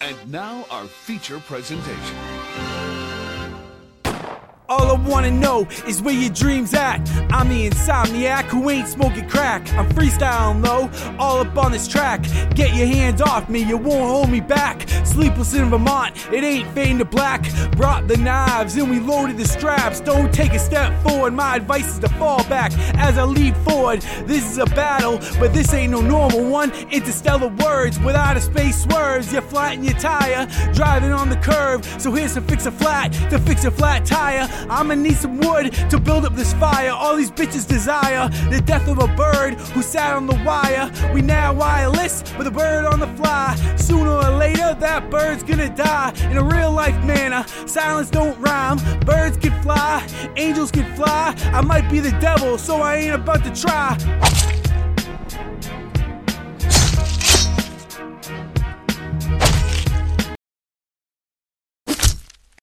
And now our feature presentation. All I wanna know is where your dreams at. I'm the insomniac who ain't smoking crack. I'm freestyling low, all up on this track. Get your hands off me, you won't hold me back. Sleepless in Vermont, it ain't fading to black. Brought the knives and we loaded the straps. Don't take a step forward, my advice is to fall back as I leap forward. This is a battle, but this ain't no normal one. Interstellar words without a space swerves. You flatten your tire, driving on the curve. So here's to fix a flat, to fix a flat tire. I'ma need some wood to build up this fire. All these bitches desire the death of a bird who sat on the wire. We now wireless with a bird on the fly. Sooner or later, that bird's gonna die in a real life manner. Silence don't rhyme. Birds can fly, angels can fly. I might be the devil, so I ain't about to try.